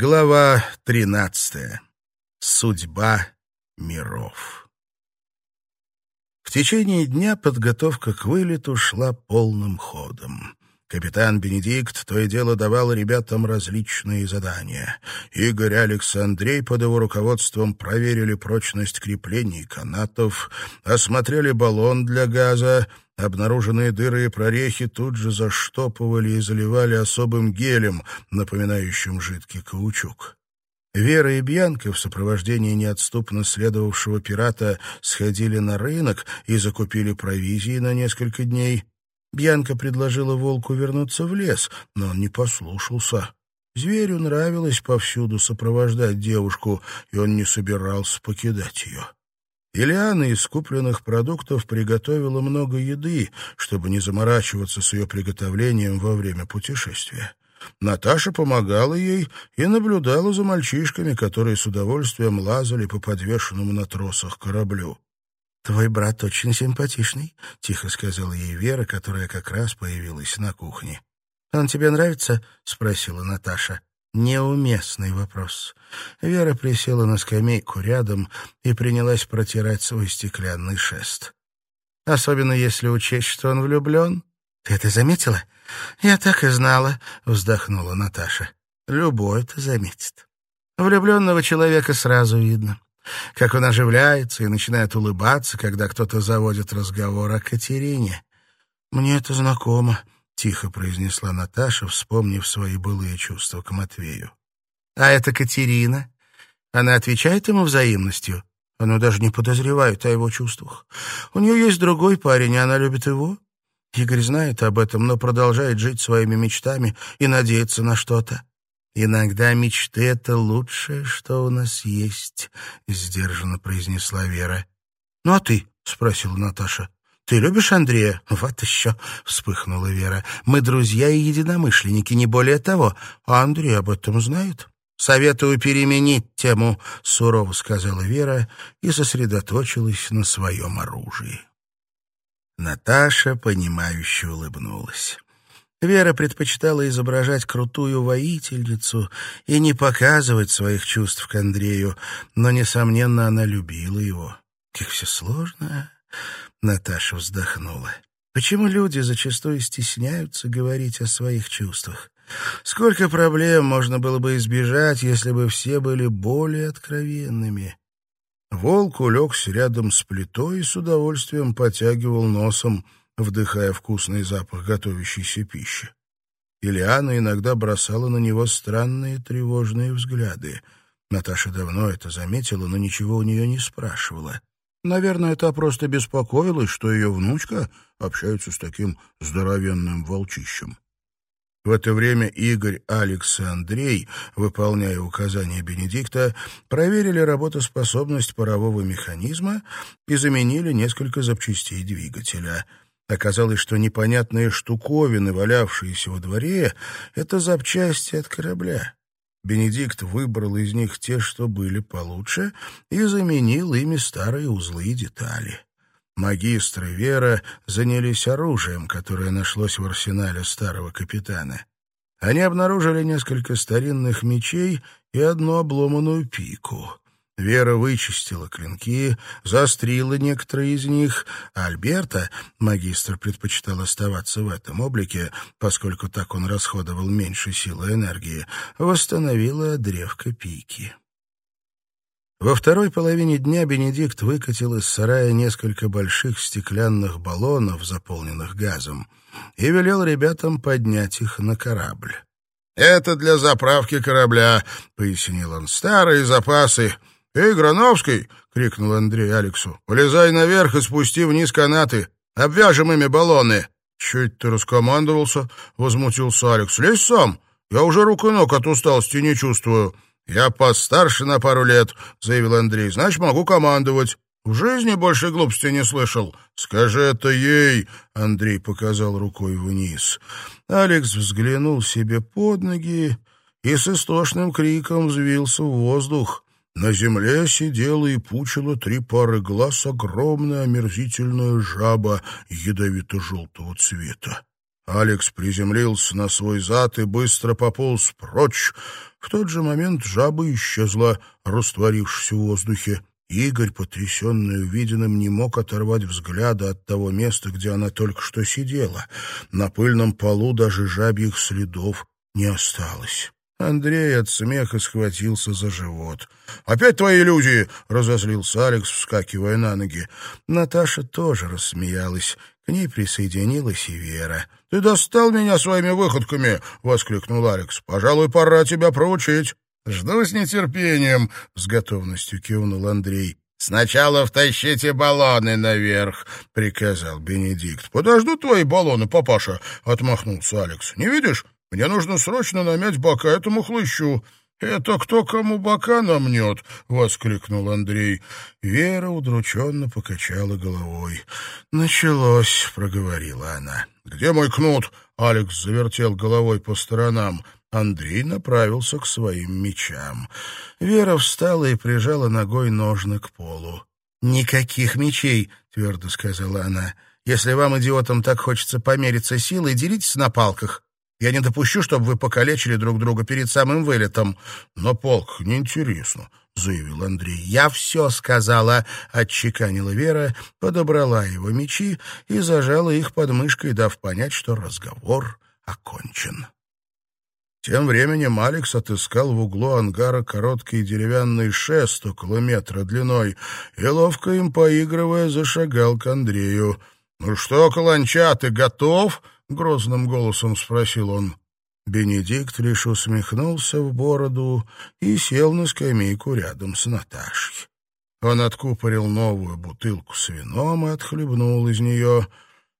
Глава 13. Судьба миров. В течение дня подготовка к вылету шла полным ходом. Капитан Бенедикт то и дело давал ребятам различные задания. Игорь, Алекс под его руководством проверили прочность креплений канатов, осмотрели баллон для газа, Обнаруженные дыры и прорехи тут же заштопывали и заливали особым гелем, напоминающим жидкий каучук. Вера и Бьянка в сопровождении неотступно следовавшего пирата сходили на рынок и закупили провизии на несколько дней. Бьянка предложила волку вернуться в лес, но он не послушался. Зверю нравилось повсюду сопровождать девушку, и он не собирался покидать ее. Ильяна из купленных продуктов приготовила много еды, чтобы не заморачиваться с ее приготовлением во время путешествия. Наташа помогала ей и наблюдала за мальчишками, которые с удовольствием лазали по подвешенному на тросах кораблю. «Твой брат очень симпатичный», — тихо сказала ей Вера, которая как раз появилась на кухне. «Он тебе нравится?» — спросила Наташа. Неуместный вопрос. Вера присела на скамейку рядом и принялась протирать свой стеклянный шест. Особенно если учесть, что он влюблен. «Ты это заметила?» «Я так и знала», — вздохнула Наташа. «Любой это заметит. Влюбленного человека сразу видно, как он оживляется и начинает улыбаться, когда кто-то заводит разговор о Катерине. Мне это знакомо», тихо произнесла Наташа, вспомнив свои былые чувства к Матвею. А это Катерина. Она отвечает ему взаимностью. Она даже не подозревает о его чувствах. У нее есть другой парень, и она любит его. Игорь знает об этом, но продолжает жить своими мечтами и надеяться на что-то. «Иногда мечты — это лучшее, что у нас есть», — сдержанно произнесла Вера. «Ну а ты?» — спросила Наташа. «Ты любишь Андрея?» «Вот еще!» — вспыхнула Вера. «Мы друзья и единомышленники, не более того. А Андрей об этом знает?» «Советую переменить тему», — сурово сказала Вера и сосредоточилась на своем оружии. Наташа, понимающе улыбнулась. Вера предпочитала изображать крутую воительницу и не показывать своих чувств к Андрею, но, несомненно, она любила его. Как все сложно. Наташа вздохнула. Почему люди зачастую стесняются говорить о своих чувствах? Сколько проблем можно было бы избежать, если бы все были более откровенными? Волк улегся рядом с плитой и с удовольствием потягивал носом, вдыхая вкусный запах готовящейся пищи. Ильяна иногда бросала на него странные тревожные взгляды. Наташа давно это заметила, но ничего у нее не спрашивала. Наверное, та просто беспокоилась, что ее внучка общается с таким здоровенным волчищем. В это время Игорь, Алекс и Андрей, выполняя указания Бенедикта, проверили работоспособность парового механизма и заменили несколько запчастей двигателя. Оказалось, что непонятные штуковины, валявшиеся во дворе, — это запчасти от корабля. Бенедикт выбрал из них те, что были получше, и заменил ими старые узлы и детали. Магистры Вера занялись оружием, которое нашлось в арсенале старого капитана. Они обнаружили несколько старинных мечей и одну обломанную пику. Вера вычистила клинки, заострила некоторые из них, а Альберта, магистр предпочитал оставаться в этом облике, поскольку так он расходовал меньше силы и энергии, восстановила древко пики. Во второй половине дня Бенедикт выкатил из сарая несколько больших стеклянных баллонов, заполненных газом, и велел ребятам поднять их на корабль. «Это для заправки корабля», — пояснил он, — «старые запасы». «Эй, Грановский!» — крикнул Андрей Алексу. «Полезай наверх и спусти вниз канаты. Обвяжем ими баллоны». «Чуть ты раскомандовался?» — возмутился Алекс. «Лезь сам. Я уже рук и ног от усталости не чувствую». «Я постарше на пару лет», — заявил Андрей. «Значит, могу командовать». «В жизни больше глупости не слышал». «Скажи это ей», — Андрей показал рукой вниз. Алекс взглянул себе под ноги и с истошным криком взвился в воздух. На земле сидела и пучила три пары глаз огромная омерзительная жаба ядовито-желтого цвета. Алекс приземлился на свой зад и быстро пополз прочь. В тот же момент жаба исчезла, растворившись в воздухе. Игорь, потрясенный увиденным, не мог оторвать взгляда от того места, где она только что сидела. На пыльном полу даже жабьих следов не осталось. Андрей от смеха схватился за живот. «Опять твои иллюзии!» — разозлился Алекс, вскакивая на ноги. Наташа тоже рассмеялась. К ней присоединилась и Вера. «Ты достал меня своими выходками!» — воскликнул Алекс. «Пожалуй, пора тебя проучить». «Жду с нетерпением», — с готовностью кивнул Андрей. «Сначала втащите баллоны наверх», — приказал Бенедикт. «Подожду твои баллоны, папаша», — отмахнулся Алекс. «Не видишь? Мне нужно срочно намять бока этому хлыщу». «Это кто кому бока намнет?» — воскликнул Андрей. Вера удрученно покачала головой. «Началось», — проговорила она. «Где мой кнут?» — Алекс завертел головой по сторонам. Андрей направился к своим мечам. Вера встала и прижала ногой ножны к полу. «Никаких мечей», — твердо сказала она. «Если вам, идиотам, так хочется помериться силой, делитесь на палках. Я не допущу, чтобы вы покалечили друг друга перед самым вылетом. Но полк неинтересно, — заявил Андрей. «Я все сказала», — отчеканила Вера, подобрала его мечи и зажала их под мышкой, дав понять, что разговор окончен. Тем временем Алекс отыскал в углу ангара короткий деревянный шест около метра длиной и, ловко им поигрывая, зашагал к Андрею. «Ну что, Каланча, ты готов?» — грозным голосом спросил он. Бенедикт лишь усмехнулся в бороду и сел на скамейку рядом с Наташей. Он откупорил новую бутылку с вином и отхлебнул из нее,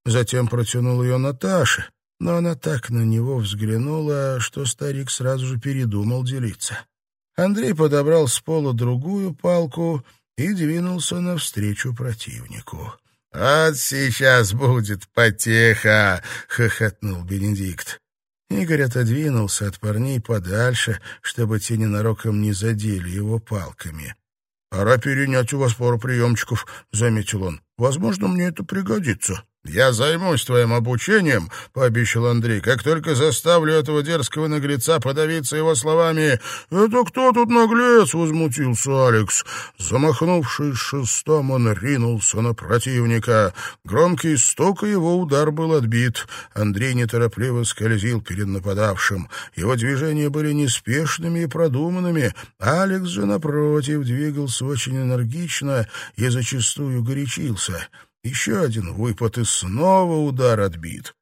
затем протянул ее Наташе, но она так на него взглянула, что старик сразу же передумал делиться. Андрей подобрал с пола другую палку и двинулся навстречу противнику. «Вот сейчас будет потеха!» — хохотнул Бенедикт. Игорь отодвинулся от парней подальше, чтобы те ненароком не задели его палками. «Пора перенять у вас пару приемчиков», — заметил он. «Возможно, мне это пригодится». «Я займусь твоим обучением», — пообещал Андрей, «как только заставлю этого дерзкого наглеца подавиться его словами». «Это кто тут наглец?» — возмутился Алекс. Замахнувшись шестом, он ринулся на противника. Громкий стук, и его удар был отбит. Андрей неторопливо скользил перед нападавшим. Его движения были неспешными и продуманными. Алекс же, напротив, двигался очень энергично и зачастую горячился. Еще один выпад и снова удар отбит.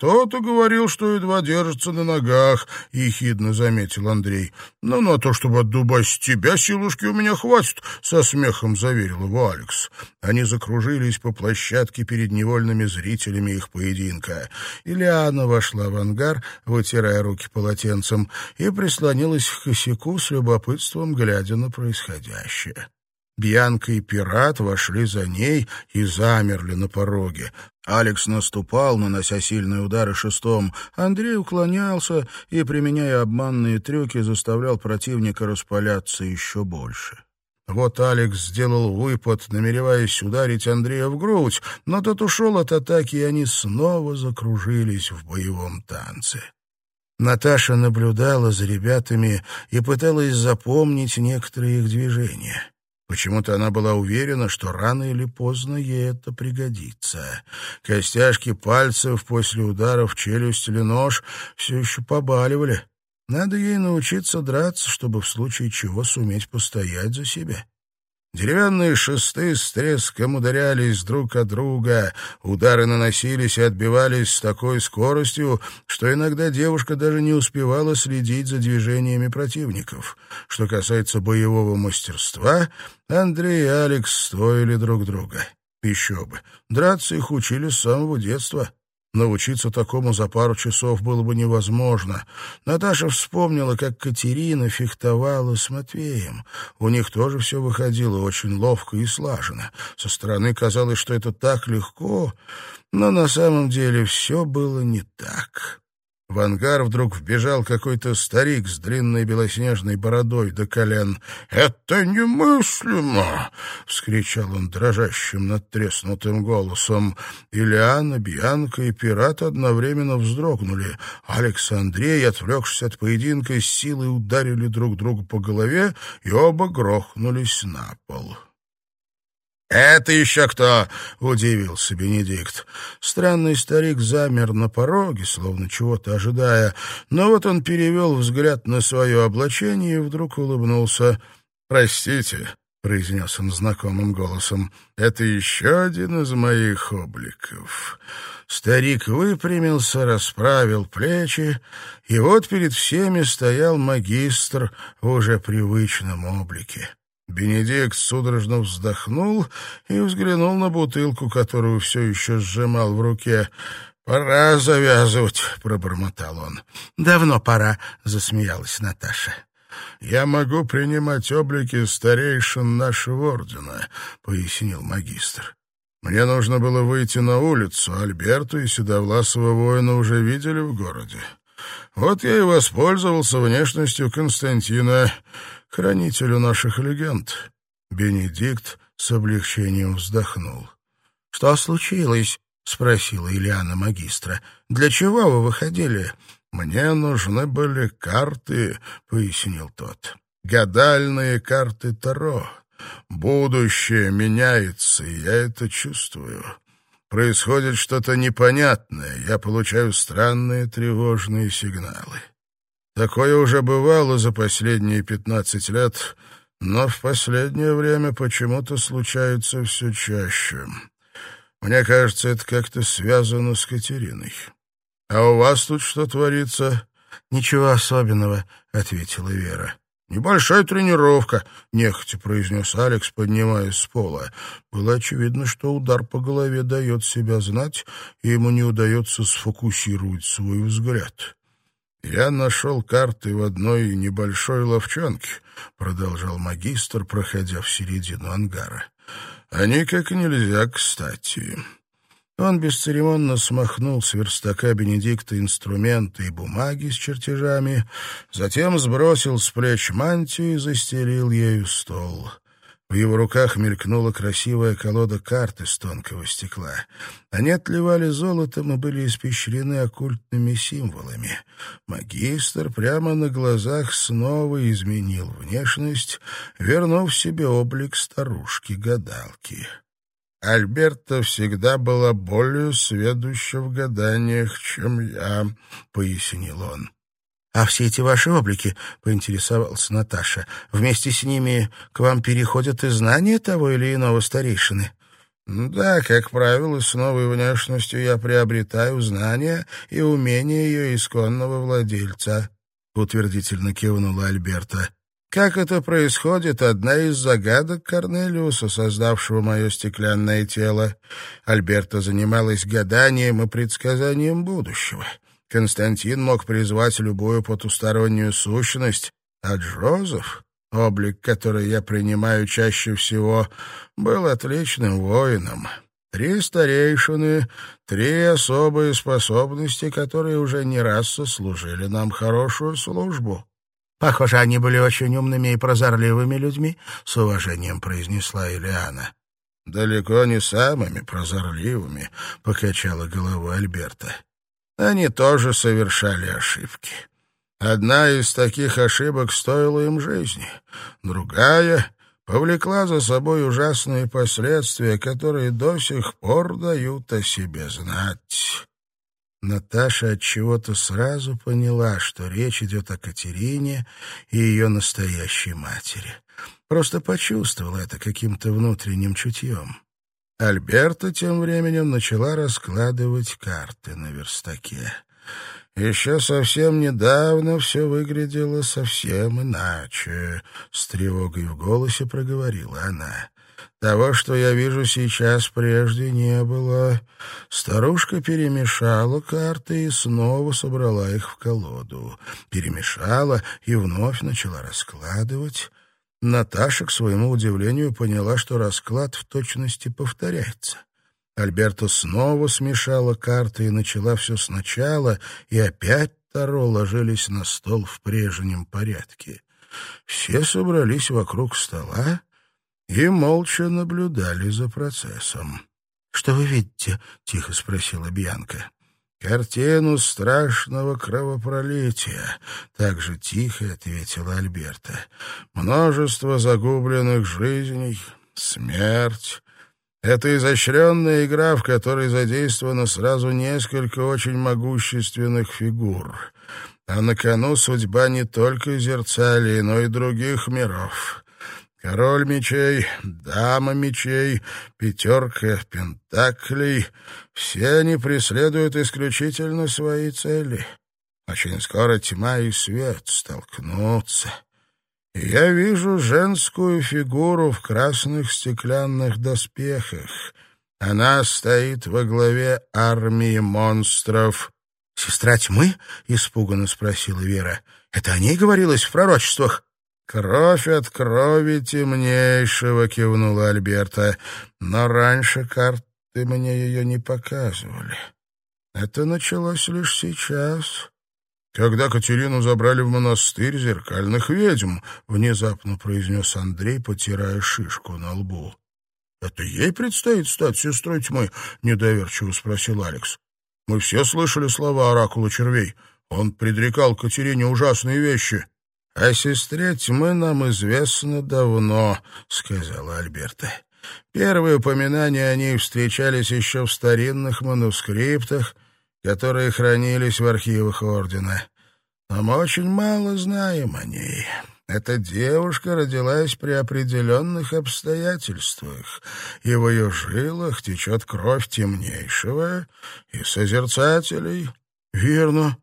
«Кто-то говорил, что едва держится на ногах», — ехидно заметил Андрей. «Ну, на то, чтобы отдубасить тебя, силушки у меня хватит», — со смехом заверил его Алекс. Они закружились по площадке перед невольными зрителями их поединка. Ильяна вошла в ангар, вытирая руки полотенцем, и прислонилась к косяку с любопытством, глядя на происходящее. Бьянка и пират вошли за ней и замерли на пороге. Алекс наступал, нанося сильные удары шестом. Андрей уклонялся и, применяя обманные трюки, заставлял противника распаляться еще больше. Вот Алекс сделал выпад, намереваясь ударить Андрея в грудь, но тот ушел от атаки, и они снова закружились в боевом танце. Наташа наблюдала за ребятами и пыталась запомнить некоторые их движения. Почему-то она была уверена, что рано или поздно ей это пригодится. Костяшки пальцев после удара в челюсть или нож все еще побаливали. Надо ей научиться драться, чтобы в случае чего суметь постоять за себя. Деревянные шесты с треском ударялись друг от друга, удары наносились и отбивались с такой скоростью, что иногда девушка даже не успевала следить за движениями противников. Что касается боевого мастерства, Андрей и Алекс стоили друг друга. Еще бы, драться их учили с самого детства. Научиться такому за пару часов было бы невозможно. Наташа вспомнила, как Катерина фехтовала с Матвеем. У них тоже все выходило очень ловко и слаженно. Со стороны казалось, что это так легко, но на самом деле все было не так. В ангар вдруг вбежал какой-то старик с длинной белоснежной бородой до колен. «Это немыслимо!» — вскричал он дрожащим, надтреснутым голосом. Ильяна, Бьянка и пират одновременно вздрогнули. Алекс и Андрей, отвлекшись от поединка, с силой ударили друг друга по голове, и оба грохнулись на пол. «Это еще кто?» — удивился Бенедикт. Странный старик замер на пороге, словно чего-то ожидая, но вот он перевел взгляд на свое облачение и вдруг улыбнулся. «Простите», — произнес он знакомым голосом, — «это еще один из моих обликов». Старик выпрямился, расправил плечи, и вот перед всеми стоял магистр в уже привычном облике. Бенедикт судорожно вздохнул и взглянул на бутылку, которую все еще сжимал в руке. «Пора завязывать», — пробормотал он. «Давно пора», — засмеялась Наташа. «Я могу принимать облики старейшин нашего ордена», — пояснил магистр. «Мне нужно было выйти на улицу, Альберту и Седовласова воина уже видели в городе. Вот я и воспользовался внешностью Константина хранителю наших легенд». Бенедикт с облегчением вздохнул. «Что случилось?» — спросила Ильяна магистра. «Для чего вы выходили?» «Мне нужны были карты», — пояснил тот. «Гадальные карты Таро. Будущее меняется, и я это чувствую. Происходит что-то непонятное, я получаю странные тревожные сигналы. Такое уже бывало за последние пятнадцать лет, но в последнее время почему-то случается все чаще. Мне кажется, это как-то связано с Катериной. А у вас тут что творится? Ничего особенного, ответила Вера. «Небольшая тренировка», — нехотя произнес Алекс, поднимаясь с пола. Было очевидно, что удар по голове дает себя знать, и ему не удается сфокусировать свой взгляд. «Я нашел карты в одной небольшой ловчонке», — продолжал магистр, проходя в середину ангара. «Они как нельзя кстати». Он бесцеремонно смахнул с верстака Бенедикта инструменты и бумаги с чертежами, затем сбросил с плеч мантию и застелил ею стол. В его руках мелькнула красивая колода карт из тонкого стекла. Они отливали золотом и были испещрены оккультными символами. Магистр прямо на глазах снова изменил внешность, вернув себе облик старушки-гадалки. Альберта всегда была более сведуща в гаданиях, чем я, — пояснил он. «А все эти ваши облики, — поинтересовалась Наташа, — вместе с ними к вам переходят и знания того или иного старейшины?» «Да, как правило, с новой внешностью я приобретаю знания и умения ее исконного владельца», — утвердительно кивнула Альберта. «Как это происходит, одна из загадок Корнелиуса, создавшего мое стеклянное тело. Альберта занималась гаданием и предсказанием будущего». Константин мог призвать любую потустороннюю сущность, а Джозеф, облик, который я принимаю чаще всего, был отличным воином. Три старейшины, три особые способности, которые уже не раз сослужили нам хорошую службу. «Похоже, они были очень умными и прозорливыми людьми», — с уважением произнесла Илиана. «Далеко не самыми прозорливыми», — покачала головой Альберта они тоже совершали ошибки. Одна из таких ошибок стоила им жизни, другая повлекла за собой ужасные последствия, которые до сих пор дают о себе знать. Наташа от чего-то сразу поняла, что речь идет о Катерине и ее настоящей матери. Просто почувствовала это каким-то внутренним чутьем. Альберта тем временем начала раскладывать карты на верстаке. Еще совсем недавно все выглядело совсем иначе. С тревогой в голосе проговорила она. Того, что я вижу сейчас, прежде не было. Старушка перемешала карты и снова собрала их в колоду. Перемешала и вновь начала раскладывать. Наташа, к своему удивлению, поняла, что расклад в точности повторяется. Альберта снова смешала карты и начала все сначала, и опять Таро ложились на стол в прежнем порядке. Все собрались вокруг стола и молча наблюдали за процессом. — Что вы видите? — тихо спросила Бьянка. — Картину страшного кровопролития, — так же тихо ответила Альберта. — Множество загубленных жизней, смерть. Это изощренная игра, в которой задействовано сразу несколько очень могущественных фигур. А на кону судьба не только Зерцалии, но и других миров. Король мечей, дама мечей, пятерка пентаклей — все они преследуют исключительно свои цели. Очень скоро тьма и свет столкнутся. И я вижу женскую фигуру в красных стеклянных доспехах. Она стоит во главе армии монстров. «Сестра тьмы?» — испуганно спросила Вера. «Это о ней говорилось в пророчествах?» «Кровь от крови темнейшего», — кивнула Альберта. «Но раньше карты мне ее не показывали. Это началось лишь сейчас». «Когда Катерину забрали в монастырь зеркальных ведьм», — внезапно произнес Андрей, потирая шишку на лбу. «Это ей предстоит стать сестрой тьмы?» — недоверчиво спросил Алекс. «Мы все слышали слова оракула червей. Он предрекал Катерине ужасные вещи». «О сестре тьмы нам известно давно», — сказала Альберта. «Первые упоминания о ней встречались еще в старинных манускриптах, которые хранились в архивах Ордена. Но мы очень мало знаем о ней. Эта девушка родилась при определенных обстоятельствах, и в ее жилах течет кровь темнейшего и созерцателей». «Верно»,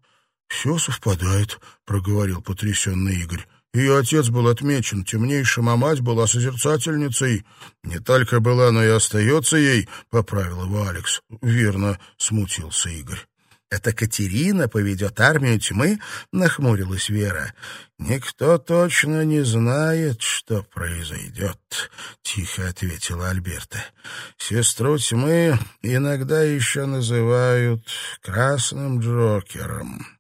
«Все совпадает», — проговорил потрясенный Игорь. Ее отец был отмечен темнейшим, а мать была созерцательницей. Не только была, но и остается ей, — поправил его Алекс. Верно, — смутился Игорь. «Это Катерина поведет армию тьмы?» — нахмурилась Вера. «Никто точно не знает, что произойдет», — тихо ответила Альберта. «Сестру тьмы иногда еще называют Красным Джокером».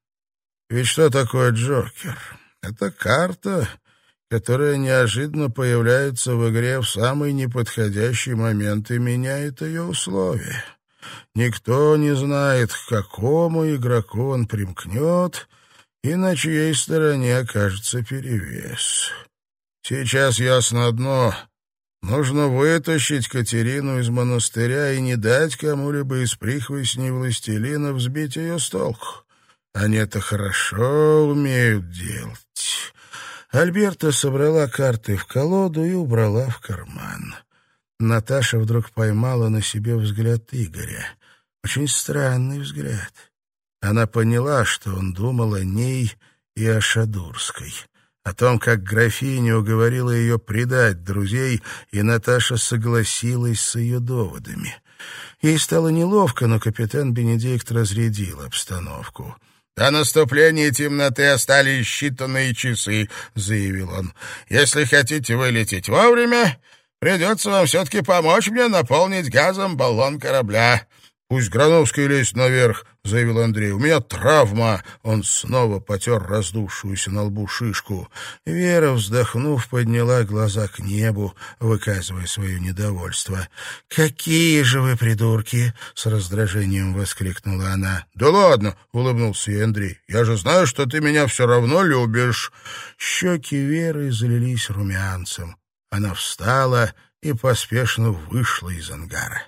Ведь что такое Джокер? Это карта, которая неожиданно появляется в игре в самый неподходящий момент и меняет ее условия. Никто не знает, к какому игроку он примкнет и на чьей стороне окажется перевес. Сейчас ясно одно — Нужно вытащить Катерину из монастыря и не дать кому-либо из прихвостней властелина взбить ее с толку. Они это хорошо умеют делать. Альберта собрала карты в колоду и убрала в карман. Наташа вдруг поймала на себе взгляд Игоря. Очень странный взгляд. Она поняла, что он думал о ней и о Шадурской. О том, как графиня уговорила ее предать друзей, и Наташа согласилась с ее доводами. Ей стало неловко, но капитан Бенедикт разрядил обстановку. «До наступления темноты остались считанные часы», — заявил он. «Если хотите вылететь вовремя, придется вам все-таки помочь мне наполнить газом баллон корабля. «Пусть Грановский лезет наверх», — заявил Андрей. «У меня травма». Он снова потер раздувшуюся на лбу шишку. Вера, вздохнув, подняла глаза к небу, выказывая свое недовольство. «Какие же вы придурки!» — с раздражением воскликнула она. «Да ладно!» — улыбнулся ей Андрей. «Я же знаю, что ты меня все равно любишь». Щеки Веры залились румянцем. Она встала и поспешно вышла из ангара.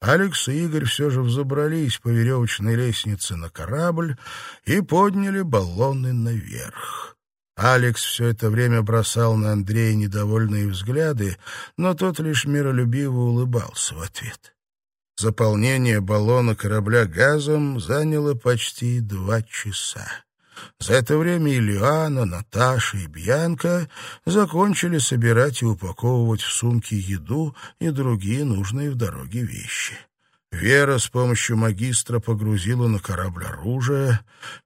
Алекс и Игорь все же взобрались по веревочной лестнице на корабль и подняли баллоны наверх. Алекс все это время бросал на Андрея недовольные взгляды, но тот лишь миролюбиво улыбался в ответ. Заполнение баллона корабля газом заняло почти два часа. За это время Ильяна, Наташа и Бьянка закончили собирать и упаковывать в сумки еду и другие нужные в дороге вещи. Вера с помощью магистра погрузила на корабль оружие.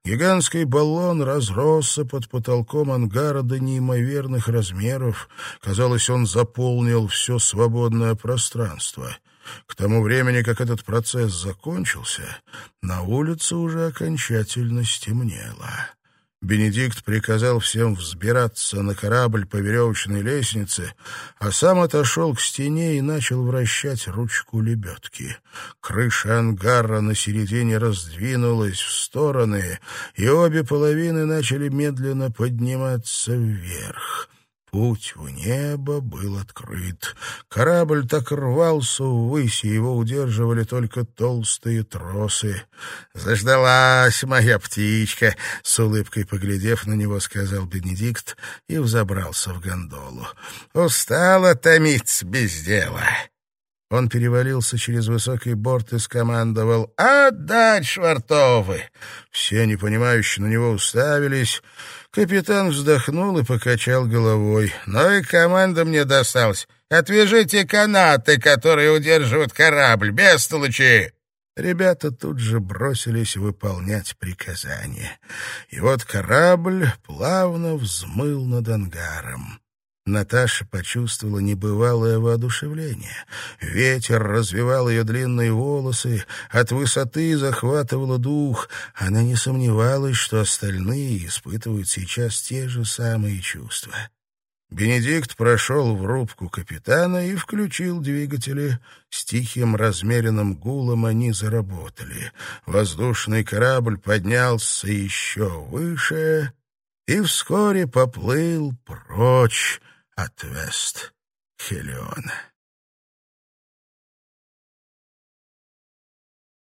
Гигантский баллон разросся под потолком ангара до неимоверных размеров. Казалось, он заполнил все свободное пространство — К тому времени, как этот процесс закончился, на улице уже окончательно стемнело. Бенедикт приказал всем взбираться на корабль по веревочной лестнице, а сам отошел к стене и начал вращать ручку лебедки. Крыша ангара на середине раздвинулась в стороны, и обе половины начали медленно подниматься вверх. Путь в небо был открыт. Корабль так рвался ввысь, и его удерживали только толстые тросы. «Заждалась моя птичка!» — с улыбкой поглядев на него, сказал Бенедикт и взобрался в гондолу. «Устала томиться без дела!» Он перевалился через высокий борт и скомандовал «Отдать швартовы!» Все непонимающие на него уставились. Капитан вздохнул и покачал головой. «Ну и команда мне досталась. Отвяжите канаты, которые удерживают корабль, без толочи!» Ребята тут же бросились выполнять приказания. И вот корабль плавно взмыл над ангаром. Наташа почувствовала небывалое воодушевление. Ветер развивал ее длинные волосы, от высоты захватывало дух. Она не сомневалась, что остальные испытывают сейчас те же самые чувства. Бенедикт прошел в рубку капитана и включил двигатели. С тихим размеренным гулом они заработали. Воздушный корабль поднялся еще выше и вскоре поплыл прочь от Вест-Хелиона.